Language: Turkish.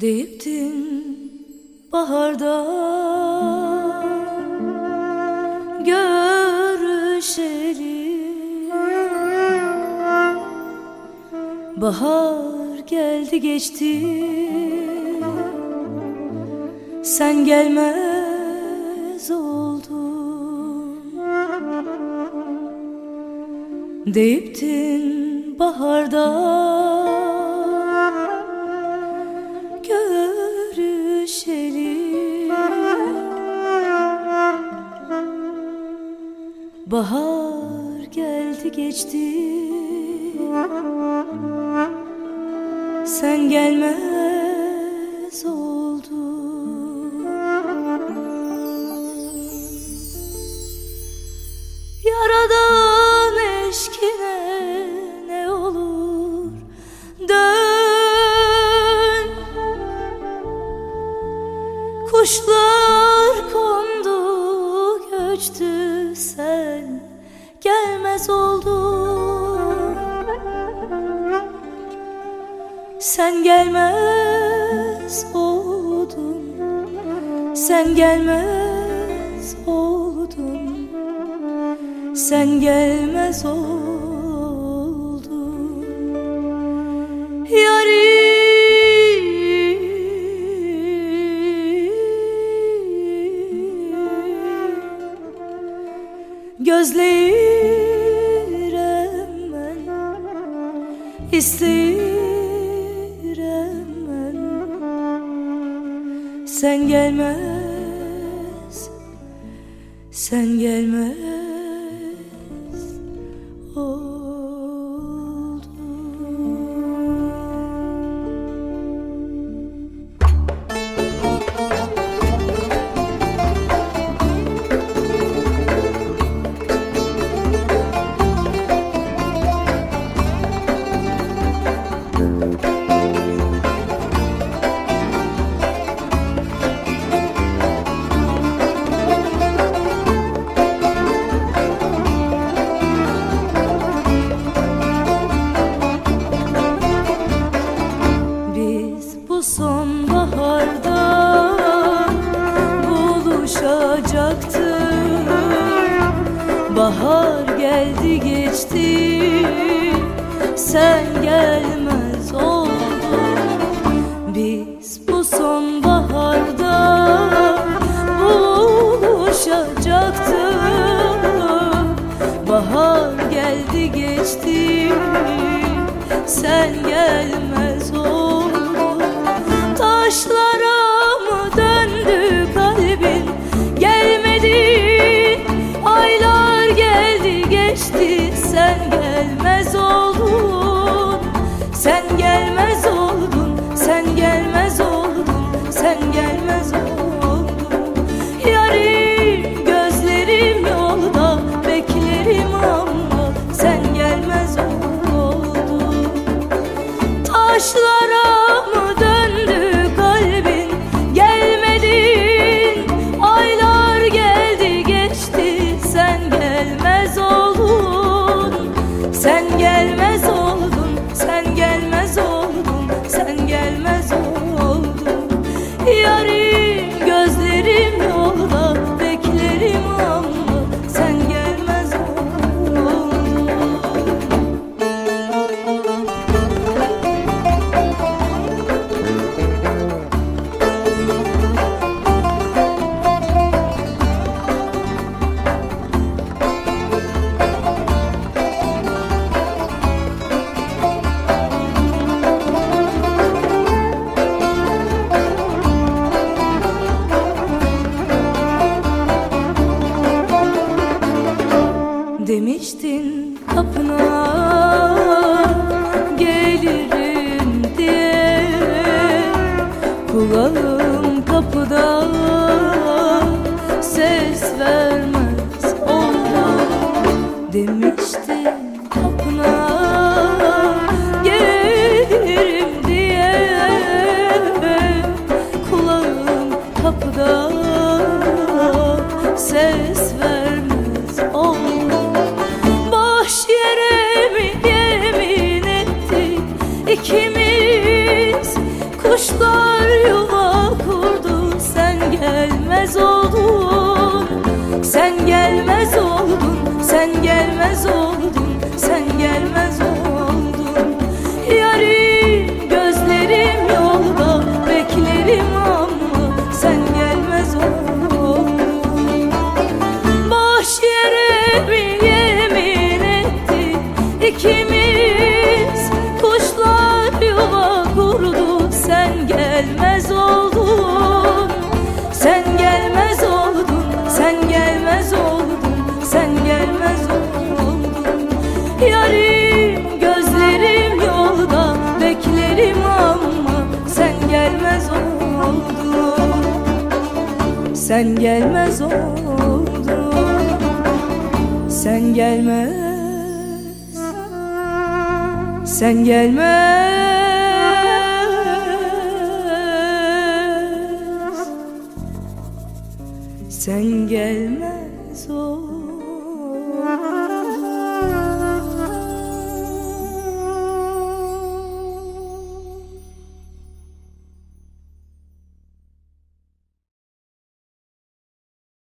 Deyiptin baharda. Görüşelim. Bahar geldi geçti. Sen gelmez oldun. Deyiptin baharda Bahar geldi geçti. Sen gelmez oldun. Yaradan eşkine ne olur Dön. Kuşlar Sen gelmez oldun. Sen gelmez oldun. Sen gelmez oldun. Yarim Gözlerim ben. İsterim Sen gelmez. Sen gelmez Bahar geldi geçti. Sen gelmez oldun. Biz bu sonbaharda Buluşacaktık Bahar geldi geçti. Sen gelmez geçti Yarim Demiştin kapına ikimiz. Kuşlar yuva kurdu sen gelmez oldun. Sen gelmez oldun, sen gelmez oldun Sen gelmez oldun. Yarim gözlerim yolda beklerim ama Sen gelmez oldun. Boş yere bir yemin ettik ikimiz gelmez oldun. Sen gelmez oldun. Sen gelmez. Sen gelmez. Sen oldun